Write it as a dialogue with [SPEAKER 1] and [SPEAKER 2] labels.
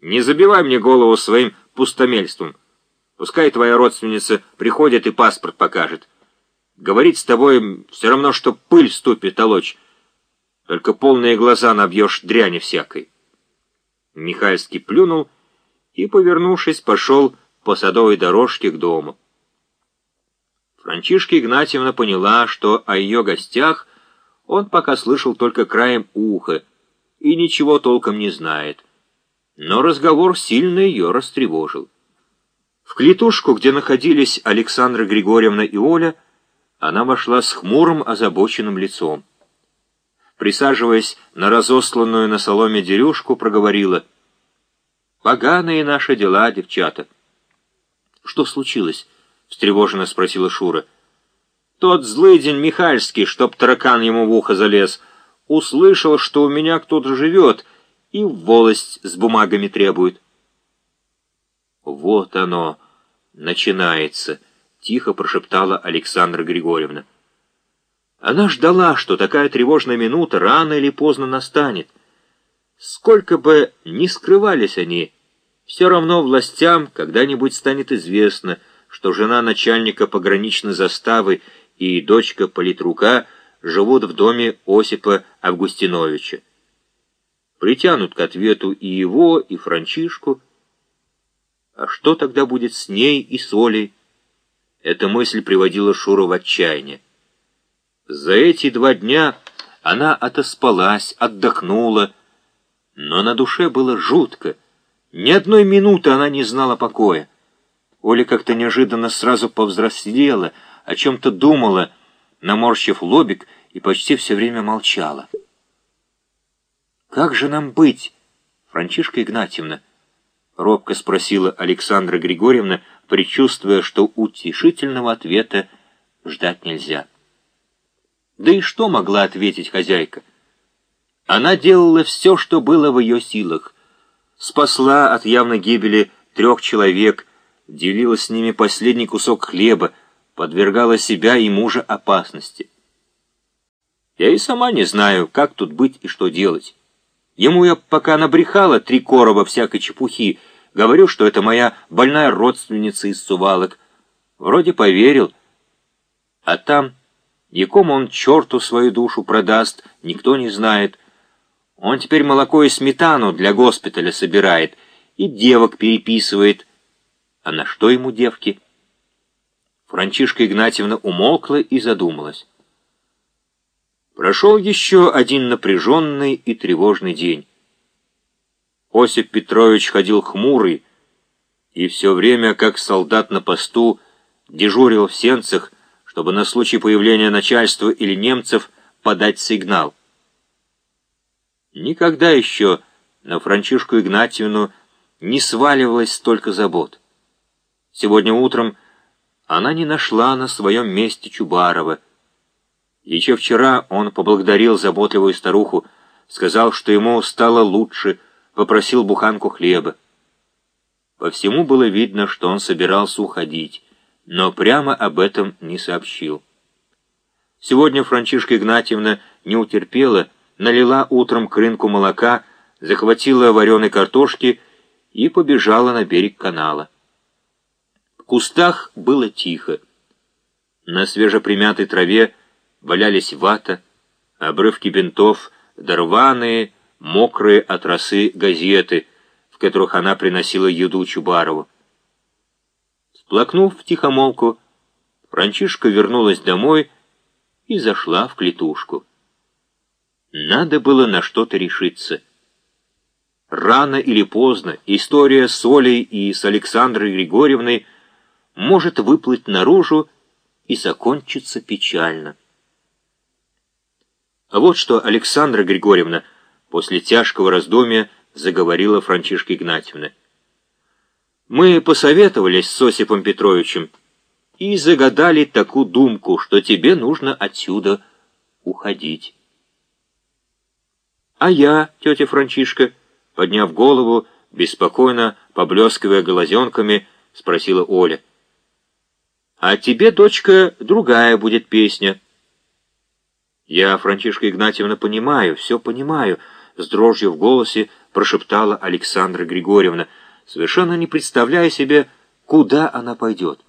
[SPEAKER 1] Не забивай мне голову своим пустомельством. Пускай твоя родственница приходит и паспорт покажет. Говорить с тобой все равно, что пыль ступит толочь. Только полные глаза набьешь дряни всякой. Михальский плюнул и, повернувшись, пошел по садовой дорожке к дому. Франчишка Игнатьевна поняла, что о ее гостях он пока слышал только краем уха и ничего толком не знает. Но разговор сильно ее растревожил. В клетушку, где находились Александра Григорьевна и Оля, она вошла с хмурым озабоченным лицом. Присаживаясь на разосланную на соломе дерюшку, проговорила — Поганые наши дела, девчата. Что случилось? Встревоженно спросила Шура. Тот злый день Михальский, чтоб таракан ему в ухо залез, услышал, что у меня кто-то живет, и волость с бумагами требует. Вот оно, начинается, тихо прошептала Александра Григорьевна. Она ждала, что такая тревожная минута рано или поздно настанет. Сколько бы ни скрывались они, все равно властям когда-нибудь станет известно, что жена начальника пограничной заставы и дочка политрука живут в доме Осипа Августиновича. Притянут к ответу и его, и Франчишку. А что тогда будет с ней и с Олей? Эта мысль приводила Шуру в отчаяние. За эти два дня она отоспалась, отдохнула, но на душе было жутко. Ни одной минуты она не знала покоя. Оля как-то неожиданно сразу повзрослела, о чем-то думала, наморщив лобик, и почти все время молчала. «Как же нам быть, Франчишка Игнатьевна?» — робко спросила Александра Григорьевна, предчувствуя, что утешительного ответа ждать нельзя. Да и что могла ответить хозяйка? Она делала все, что было в ее силах. Спасла от явной гибели трех человек, делила с ними последний кусок хлеба, подвергала себя и мужа опасности. Я и сама не знаю, как тут быть и что делать. Ему я пока набрехала три короба всякой чепухи, говорю, что это моя больная родственница из Сувалок. Вроде поверил. А там, якому он черту свою душу продаст, никто не знает, — он теперь молоко и сметану для госпиталя собирает и девок переписывает. А на что ему девки? Франчишка Игнатьевна умолкла и задумалась. Прошел еще один напряженный и тревожный день. Осип Петрович ходил хмурый и все время, как солдат на посту, дежурил в сенцах, чтобы на случай появления начальства или немцев подать сигнал. Никогда еще на Франчишку Игнатьевну не сваливалось столько забот. Сегодня утром она не нашла на своем месте Чубарова. Еще вчера он поблагодарил заботливую старуху, сказал, что ему стало лучше, попросил буханку хлеба. По всему было видно, что он собирался уходить, но прямо об этом не сообщил. Сегодня Франчишка Игнатьевна не утерпела, налила утром к рынку молока, захватила вареной картошки и побежала на берег канала. В кустах было тихо. На свежепримятой траве валялись вата, обрывки бинтов, дорваные, мокрые от росы газеты, в которых она приносила еду Чубарову. Сплакнув в тихомолку, Франчишка вернулась домой и зашла в клетушку. Надо было на что-то решиться. Рано или поздно история с Олей и с Александрой Григорьевной может выплыть наружу и закончиться печально. А вот что Александра Григорьевна после тяжкого раздумья заговорила Франчишка Игнатьевна. Мы посоветовались с Осипом Петровичем и загадали такую думку, что тебе нужно отсюда уходить. «А я, тетя Франчишка?» Подняв голову, беспокойно, поблескивая глазенками, спросила Оля. «А тебе, дочка, другая будет песня». «Я, Франчишка Игнатьевна, понимаю, все понимаю», — с дрожью в голосе прошептала Александра Григорьевна, совершенно не представляя себе, куда она пойдет.